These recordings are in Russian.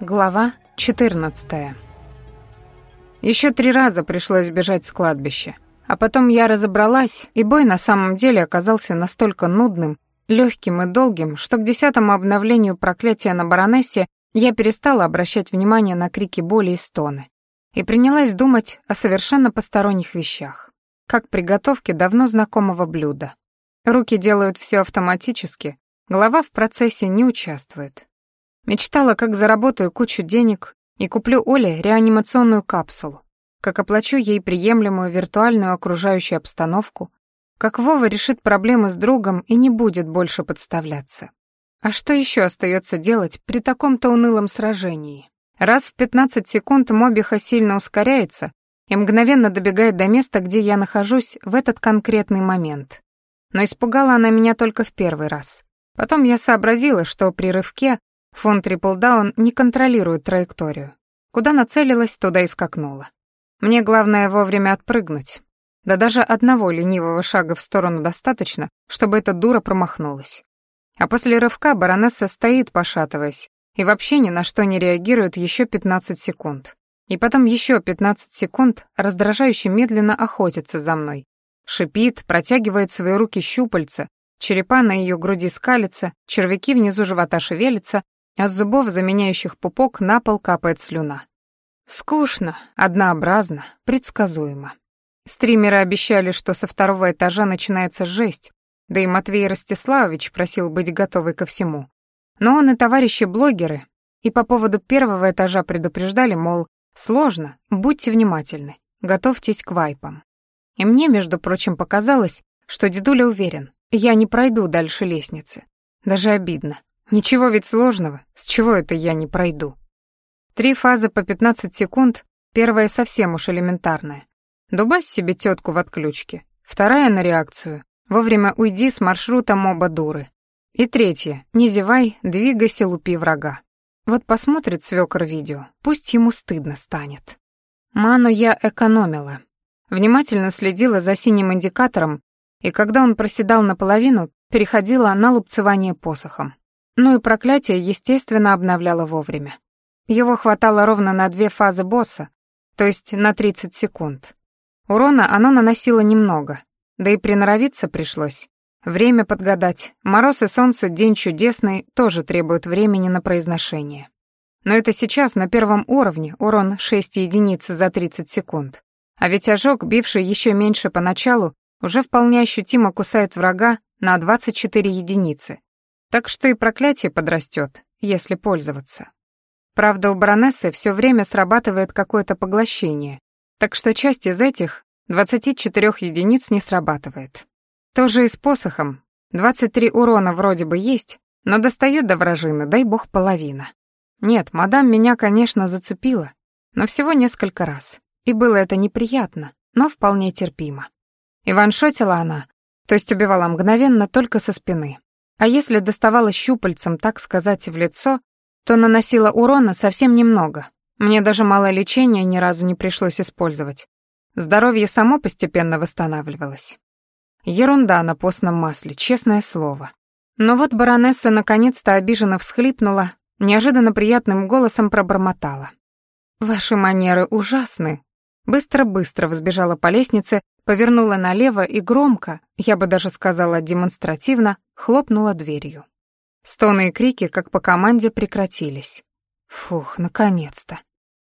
Глава 14. Еще три раза пришлось бежать с кладбища, а потом я разобралась, и бой на самом деле оказался настолько нудным, легким и долгим, что к десятому обновлению проклятия на баронессе я перестала обращать внимание на крики боли и стоны и принялась думать о совершенно посторонних вещах, как приготовке давно знакомого блюда. Руки делают все автоматически, голова в процессе не участвует. Мечтала, как заработаю кучу денег и куплю Оле реанимационную капсулу, как оплачу ей приемлемую виртуальную окружающую обстановку, как Вова решит проблемы с другом и не будет больше подставляться. А что еще остается делать при таком-то унылом сражении? Раз в 15 секунд Мобиха сильно ускоряется и мгновенно добегает до места, где я нахожусь в этот конкретный момент. Но испугала она меня только в первый раз. Потом я сообразила, что при рывке Фон Триплдаун не контролирует траекторию. Куда нацелилась, туда и скакнула. Мне главное вовремя отпрыгнуть. Да даже одного ленивого шага в сторону достаточно, чтобы эта дура промахнулась. А после рывка баронесса стоит, пошатываясь, и вообще ни на что не реагирует еще 15 секунд. И потом еще 15 секунд раздражающе медленно охотится за мной. Шипит, протягивает свои руки щупальца, черепа на ее груди скалятся, червяки внизу живота шевелятся, а с зубов, заменяющих пупок, на пол капает слюна. Скучно, однообразно, предсказуемо. Стримеры обещали, что со второго этажа начинается жесть, да и Матвей Ростиславович просил быть готовой ко всему. Но он и товарищи-блогеры и по поводу первого этажа предупреждали, мол, сложно, будьте внимательны, готовьтесь к вайпам. И мне, между прочим, показалось, что дедуля уверен, я не пройду дальше лестницы. Даже обидно. Ничего ведь сложного, с чего это я не пройду? Три фазы по 15 секунд, первая совсем уж элементарная. Дубась себе тетку в отключке. Вторая на реакцию. Вовремя уйди с маршрута моба дуры. И третья. Не зевай, двигайся, лупи врага. Вот посмотрит свёкор видео, пусть ему стыдно станет. Ману я экономила. Внимательно следила за синим индикатором, и когда он проседал наполовину, переходила на лупцевание посохом. Ну и проклятие, естественно, обновляло вовремя. Его хватало ровно на две фазы босса, то есть на 30 секунд. Урона оно наносило немного, да и приноровиться пришлось. Время подгадать. Мороз и солнце, день чудесный, тоже требуют времени на произношение. Но это сейчас на первом уровне урон 6 единиц за 30 секунд. А ведь ожог, бивший еще меньше поначалу, уже вполне ощутимо кусает врага на 24 единицы. Так что и проклятие подрастет, если пользоваться. Правда, у баронессы все время срабатывает какое-то поглощение, так что часть из этих 24 единиц не срабатывает. Тоже и с посохом. 23 урона вроде бы есть, но достает до вражины, дай бог, половина. Нет, мадам меня, конечно, зацепила, но всего несколько раз. И было это неприятно, но вполне терпимо. И ваншотила она, то есть убивала мгновенно только со спины. А если доставала щупальцем, так сказать, в лицо, то наносила урона совсем немного. Мне даже малое лечение ни разу не пришлось использовать. Здоровье само постепенно восстанавливалось. Ерунда на постном масле, честное слово. Но вот баронесса наконец-то обиженно всхлипнула, неожиданно приятным голосом пробормотала. «Ваши манеры ужасны». Быстро-быстро взбежала по лестнице, повернула налево и громко, я бы даже сказала демонстративно, хлопнула дверью. Стоны и крики, как по команде, прекратились. Фух, наконец-то.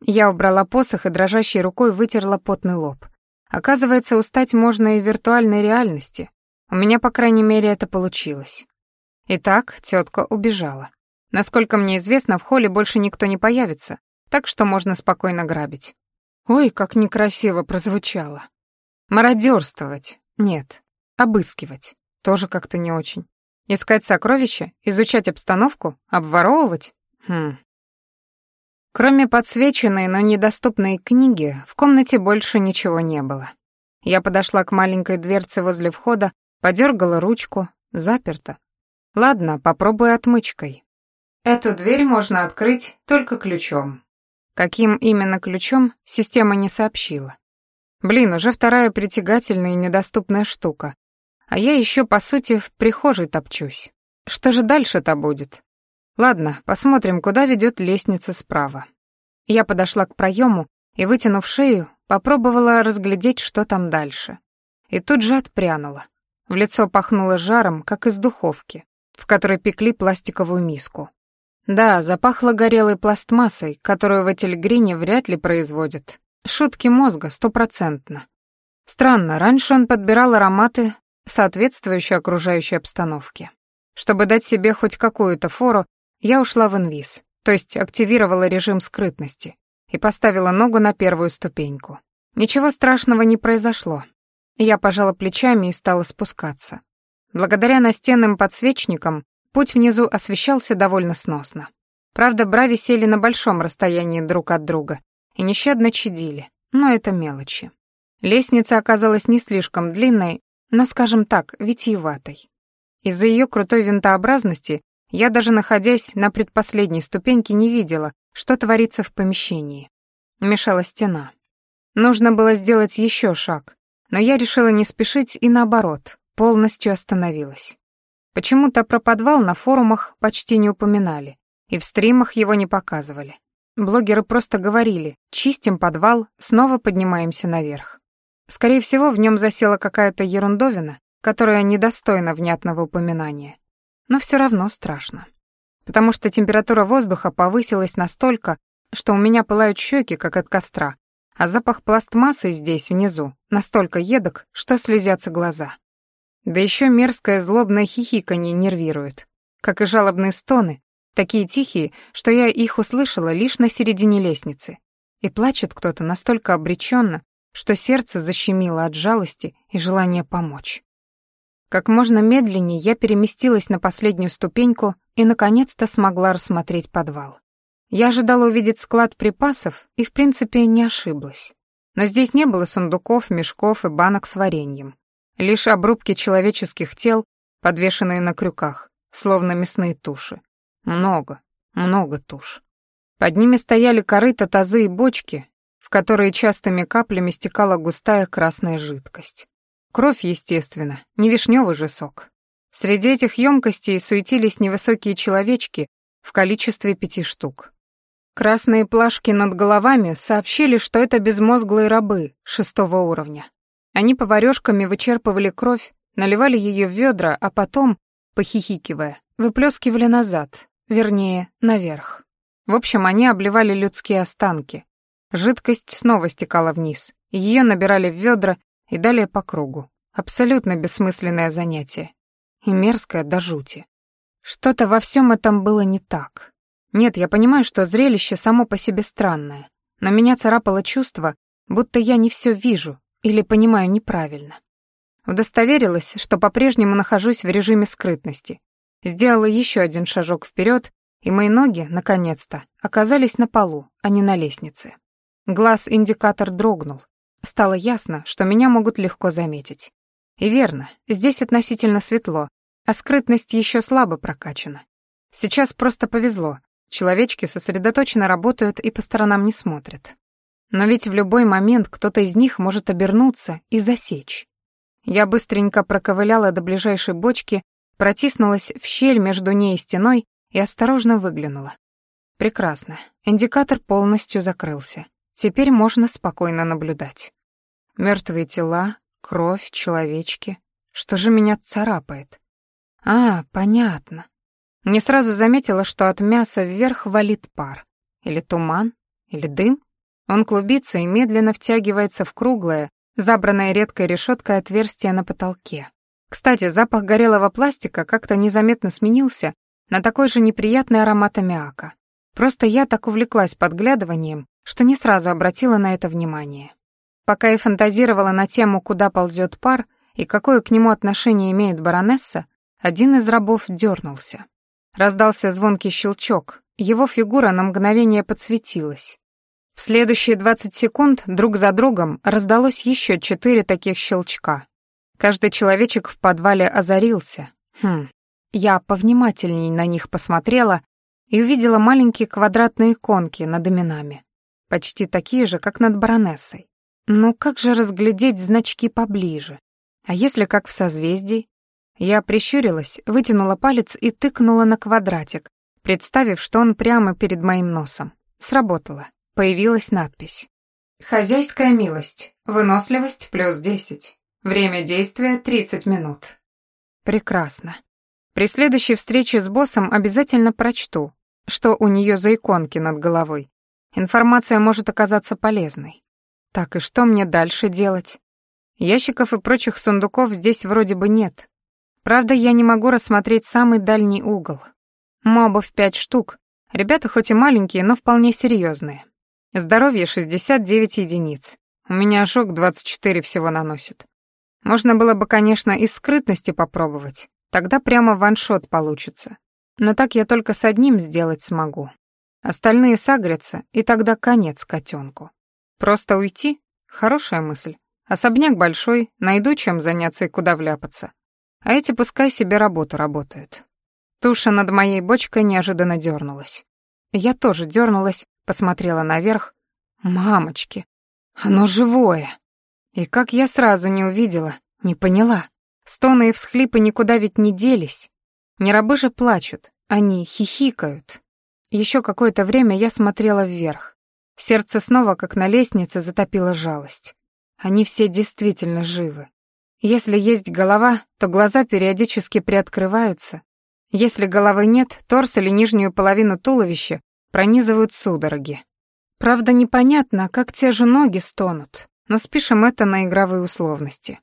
Я убрала посох и дрожащей рукой вытерла потный лоб. Оказывается, устать можно и в виртуальной реальности. У меня, по крайней мере, это получилось. Итак, тетка убежала. Насколько мне известно, в холле больше никто не появится, так что можно спокойно грабить. Ой, как некрасиво прозвучало. Мародерствовать. Нет. Обыскивать. Тоже как-то не очень. Искать сокровища, изучать обстановку, обворовывать? Хм. Кроме подсвеченной, но недоступной книги, в комнате больше ничего не было. Я подошла к маленькой дверце возле входа, подергала ручку, заперта. Ладно, попробую отмычкой. Эту дверь можно открыть только ключом. Каким именно ключом, система не сообщила. Блин, уже вторая притягательная и недоступная штука, а я еще, по сути, в прихожей топчусь. Что же дальше-то будет? Ладно, посмотрим, куда ведет лестница справа. Я подошла к проему и, вытянув шею, попробовала разглядеть, что там дальше. И тут же отпрянула. В лицо пахнуло жаром, как из духовки, в которой пекли пластиковую миску. Да, запахло горелой пластмассой, которую в Этельгрине вряд ли производят. Шутки мозга, стопроцентно. Странно, раньше он подбирал ароматы, соответствующие окружающей обстановке. Чтобы дать себе хоть какую-то фору, я ушла в инвиз, то есть активировала режим скрытности и поставила ногу на первую ступеньку. Ничего страшного не произошло. Я пожала плечами и стала спускаться. Благодаря настенным подсвечникам путь внизу освещался довольно сносно. Правда, брави сели на большом расстоянии друг от друга и нещадно чадили, но это мелочи. Лестница оказалась не слишком длинной, но, скажем так, витиеватой. Из-за ее крутой винтообразности я даже находясь на предпоследней ступеньке не видела, что творится в помещении. Мешала стена. Нужно было сделать еще шаг, но я решила не спешить и наоборот, полностью остановилась. Почему-то про подвал на форумах почти не упоминали, и в стримах его не показывали. Блогеры просто говорили «чистим подвал, снова поднимаемся наверх». Скорее всего, в нем засела какая-то ерундовина, которая недостойна внятного упоминания но все равно страшно. Потому что температура воздуха повысилась настолько, что у меня пылают щеки, как от костра, а запах пластмассы здесь, внизу, настолько едок, что слезятся глаза. Да еще мерзкое злобное хихиканье нервирует, как и жалобные стоны, такие тихие, что я их услышала лишь на середине лестницы. И плачет кто-то настолько обреченно, что сердце защемило от жалости и желания помочь. Как можно медленнее я переместилась на последнюю ступеньку и, наконец-то, смогла рассмотреть подвал. Я ожидала увидеть склад припасов и, в принципе, не ошиблась. Но здесь не было сундуков, мешков и банок с вареньем. Лишь обрубки человеческих тел, подвешенные на крюках, словно мясные туши. Много, много туш. Под ними стояли корыта, тазы и бочки, в которые частыми каплями стекала густая красная жидкость. Кровь, естественно, не вишневый же сок. Среди этих емкостей суетились невысокие человечки в количестве пяти штук. Красные плашки над головами сообщили, что это безмозглые рабы шестого уровня. Они поварёшками вычерпывали кровь, наливали ее в ведра, а потом, похихикивая, выплескивали назад, вернее, наверх. В общем, они обливали людские останки. Жидкость снова стекала вниз, ее набирали в ведра и далее по кругу. Абсолютно бессмысленное занятие. И мерзкое до жути. Что-то во всем этом было не так. Нет, я понимаю, что зрелище само по себе странное, но меня царапало чувство, будто я не все вижу или понимаю неправильно. Удостоверилась, что по-прежнему нахожусь в режиме скрытности. Сделала еще один шажок вперед, и мои ноги, наконец-то, оказались на полу, а не на лестнице. Глаз-индикатор дрогнул, Стало ясно, что меня могут легко заметить. И верно, здесь относительно светло, а скрытность еще слабо прокачана. Сейчас просто повезло. Человечки сосредоточенно работают и по сторонам не смотрят. Но ведь в любой момент кто-то из них может обернуться и засечь. Я быстренько проковыляла до ближайшей бочки, протиснулась в щель между ней и стеной и осторожно выглянула. Прекрасно. Индикатор полностью закрылся. Теперь можно спокойно наблюдать. Мертвые тела, кровь, человечки. Что же меня царапает? А, понятно. Не сразу заметила, что от мяса вверх валит пар. Или туман, или дым. Он клубится и медленно втягивается в круглое, забранное редкой решеткой отверстие на потолке. Кстати, запах горелого пластика как-то незаметно сменился на такой же неприятный аромат аммиака. Просто я так увлеклась подглядыванием, что не сразу обратила на это внимание. Пока я фантазировала на тему, куда ползет пар и какое к нему отношение имеет баронесса, один из рабов дернулся. Раздался звонкий щелчок, его фигура на мгновение подсветилась. В следующие 20 секунд друг за другом раздалось еще четыре таких щелчка. Каждый человечек в подвале озарился. Хм, я повнимательней на них посмотрела и увидела маленькие квадратные иконки над именами почти такие же, как над баронессой. Но как же разглядеть значки поближе? А если как в созвездии? Я прищурилась, вытянула палец и тыкнула на квадратик, представив, что он прямо перед моим носом. Сработало. Появилась надпись. «Хозяйская милость. Выносливость плюс 10. Время действия 30 минут». Прекрасно. При следующей встрече с боссом обязательно прочту, что у нее за иконки над головой. Информация может оказаться полезной. Так, и что мне дальше делать? Ящиков и прочих сундуков здесь вроде бы нет. Правда, я не могу рассмотреть самый дальний угол. Мобов пять штук. Ребята хоть и маленькие, но вполне серьезные. Здоровье 69 единиц. У меня ожог 24 всего наносит. Можно было бы, конечно, из скрытности попробовать. Тогда прямо ваншот получится. Но так я только с одним сделать смогу. Остальные сагрятся, и тогда конец котенку. Просто уйти — хорошая мысль. Особняк большой, найду чем заняться и куда вляпаться. А эти пускай себе работу работают. Туша над моей бочкой неожиданно дернулась. Я тоже дернулась, посмотрела наверх. Мамочки, оно живое. И как я сразу не увидела, не поняла. Стоны и всхлипы никуда ведь не делись. Не рабы же плачут, они хихикают. Еще какое-то время я смотрела вверх. Сердце снова, как на лестнице, затопило жалость. Они все действительно живы. Если есть голова, то глаза периодически приоткрываются. Если головы нет, торс или нижнюю половину туловища пронизывают судороги. Правда, непонятно, как те же ноги стонут, но спишем это на игровые условности.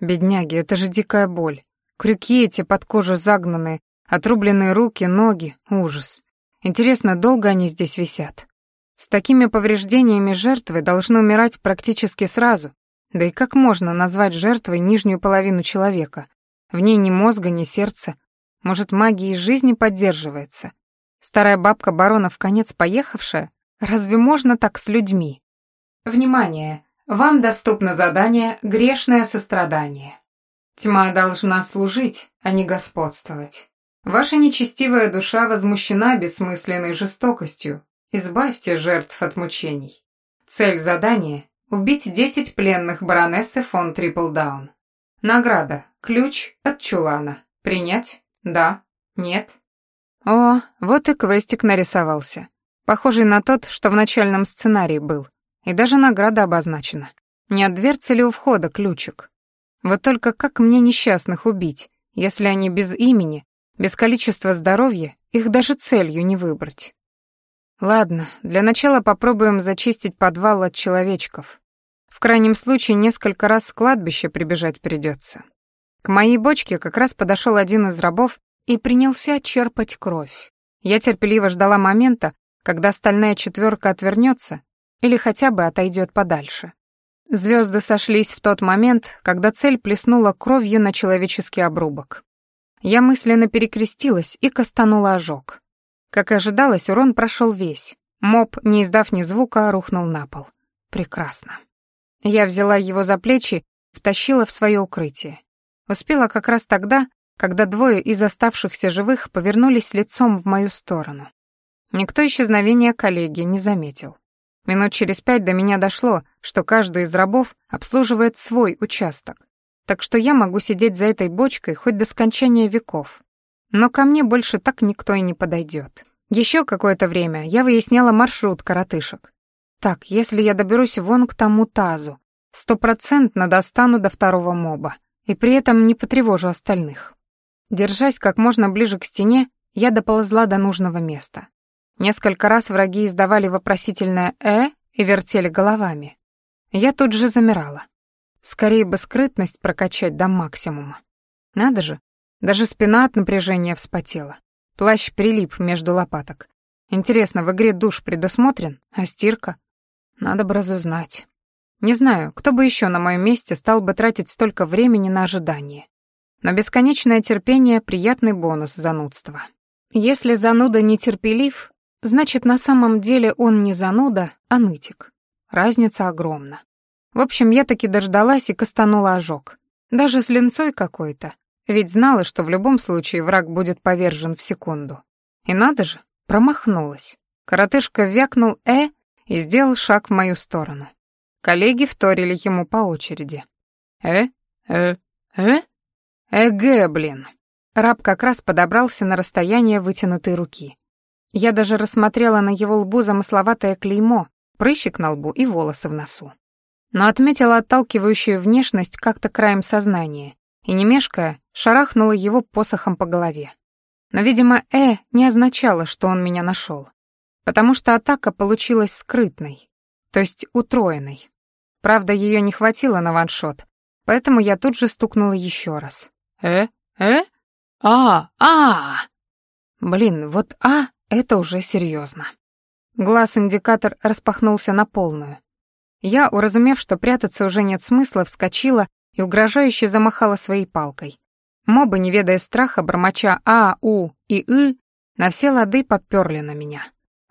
Бедняги, это же дикая боль. Крюки эти под кожу загнанные, отрубленные руки, ноги, ужас. Интересно, долго они здесь висят? С такими повреждениями жертвы должны умирать практически сразу. Да и как можно назвать жертвой нижнюю половину человека? В ней ни мозга, ни сердца. Может, магия жизни поддерживается? Старая бабка барона в конец поехавшая? Разве можно так с людьми? Внимание! Вам доступно задание «Грешное сострадание». Тьма должна служить, а не господствовать. Ваша нечестивая душа возмущена бессмысленной жестокостью. Избавьте жертв от мучений. Цель задания – убить 10 пленных баронессы фон Триплдаун. Награда – ключ от чулана. Принять? Да? Нет? О, вот и квестик нарисовался. Похожий на тот, что в начальном сценарии был. И даже награда обозначена. Не от дверцы ли у входа ключик? Вот только как мне несчастных убить, если они без имени, без количества здоровья, их даже целью не выбрать? Ладно, для начала попробуем зачистить подвал от человечков. В крайнем случае несколько раз с кладбища прибежать придется. К моей бочке как раз подошел один из рабов и принялся черпать кровь. Я терпеливо ждала момента, когда стальная четверка отвернется или хотя бы отойдет подальше. Звезды сошлись в тот момент, когда цель плеснула кровью на человеческий обрубок. Я мысленно перекрестилась и кастанула ожог. Как и ожидалось, урон прошел весь. Моб, не издав ни звука, рухнул на пол. Прекрасно. Я взяла его за плечи, втащила в свое укрытие. Успела как раз тогда, когда двое из оставшихся живых повернулись лицом в мою сторону. Никто исчезновения коллеги не заметил. Минут через пять до меня дошло, что каждый из рабов обслуживает свой участок, так что я могу сидеть за этой бочкой хоть до скончания веков. Но ко мне больше так никто и не подойдет. Еще какое-то время я выясняла маршрут коротышек. Так, если я доберусь вон к тому тазу, стопроцентно достану до второго моба, и при этом не потревожу остальных. Держась как можно ближе к стене, я доползла до нужного места. Несколько раз враги издавали вопросительное «э» и вертели головами. Я тут же замирала. Скорее бы скрытность прокачать до максимума. Надо же, даже спина от напряжения вспотела. Плащ прилип между лопаток. Интересно, в игре душ предусмотрен, а стирка? Надо бы разузнать. Не знаю, кто бы еще на моем месте стал бы тратить столько времени на ожидание. Но бесконечное терпение — приятный бонус занудства. Если зануда нетерпелив, Значит, на самом деле он не зануда, а нытик. Разница огромна. В общем, я таки дождалась и кастанула ожог. Даже с линцой какой-то. Ведь знала, что в любом случае враг будет повержен в секунду. И надо же, промахнулась. Коротышка вякнул «э» и сделал шаг в мою сторону. Коллеги вторили ему по очереди. «Э? Э? Э? Эгэ, блин!» Раб как раз подобрался на расстояние вытянутой руки. Я даже рассмотрела на его лбу замысловатое клеймо, прыщик на лбу и волосы в носу. Но отметила отталкивающую внешность как-то краем сознания и, не мешкая, шарахнула его посохом по голове. Но, видимо, «э» не означало, что он меня нашел, потому что атака получилась скрытной, то есть утроенной. Правда, ее не хватило на ваншот, поэтому я тут же стукнула еще раз. «Э? Э? А! А!» Блин, вот «а» — это уже серьезно. Глаз-индикатор распахнулся на полную. Я, уразумев, что прятаться уже нет смысла, вскочила и угрожающе замахала своей палкой. Мобы, не ведая страха, бормоча «а», «у» и «ы», на все лады попёрли на меня.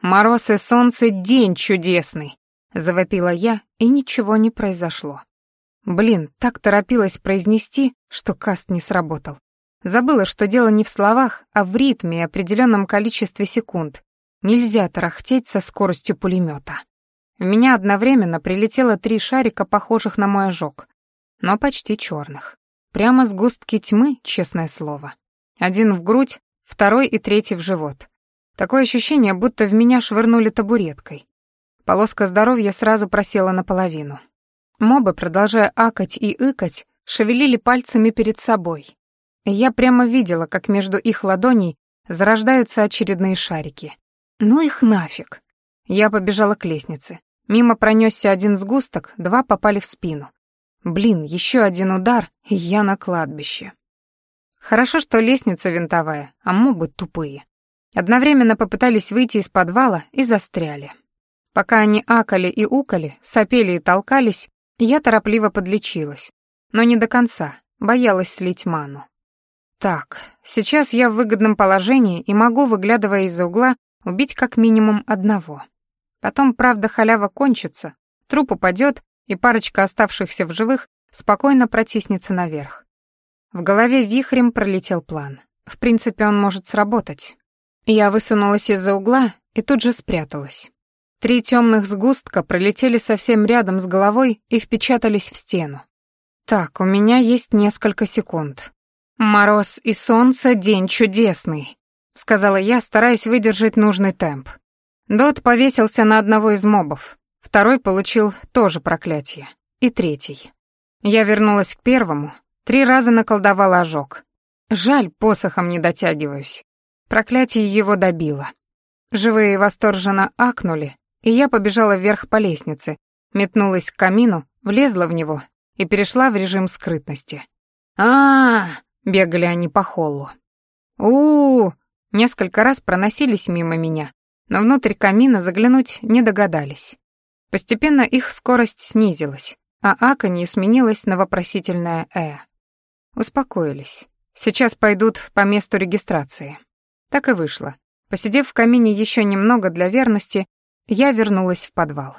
«Мороз и солнце — день чудесный!» — завопила я, и ничего не произошло. Блин, так торопилась произнести, что каст не сработал. Забыла, что дело не в словах, а в ритме и определенном количестве секунд. Нельзя тарахтеть со скоростью пулемета. В меня одновременно прилетело три шарика, похожих на мой ожог, но почти черных. Прямо с густки тьмы, честное слово. Один в грудь, второй и третий в живот. Такое ощущение, будто в меня швырнули табуреткой. Полоска здоровья сразу просела наполовину. Мобы, продолжая акать и ыкать, шевелили пальцами перед собой, я прямо видела, как между их ладоней зарождаются очередные шарики. Ну их нафиг. Я побежала к лестнице. Мимо пронесся один сгусток, два попали в спину. Блин, еще один удар, и я на кладбище. Хорошо, что лестница винтовая, а мобы тупые. Одновременно попытались выйти из подвала и застряли. Пока они акали и укали, сопели и толкались, я торопливо подлечилась. Но не до конца, боялась слить ману. Так, сейчас я в выгодном положении и могу, выглядывая из-за угла, убить как минимум одного. Потом, правда, халява кончится, труп упадет, и парочка оставшихся в живых спокойно протиснется наверх. В голове вихрем пролетел план. В принципе, он может сработать. Я высунулась из-за угла и тут же спряталась. Три темных сгустка пролетели совсем рядом с головой и впечатались в стену. Так, у меня есть несколько секунд. «Мороз и солнце — день чудесный», — сказала я, стараясь выдержать нужный темп. Дот повесился на одного из мобов. Второй получил тоже проклятие. И третий. Я вернулась к первому, три раза наколдовала ожог. Жаль, посохом не дотягиваюсь. Проклятие его добило. Живые восторженно акнули, и я побежала вверх по лестнице, метнулась к камину, влезла в него и перешла в режим скрытности. а, Бегали они по холлу. -у, -у Несколько раз проносились мимо меня, но внутрь камина заглянуть не догадались. Постепенно их скорость снизилась, а аканье сменилось на вопросительное «э». Успокоились. Сейчас пойдут по месту регистрации. Так и вышло. Посидев в камине еще немного для верности, я вернулась в подвал.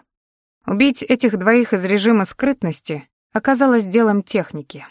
Убить этих двоих из режима скрытности оказалось делом техники.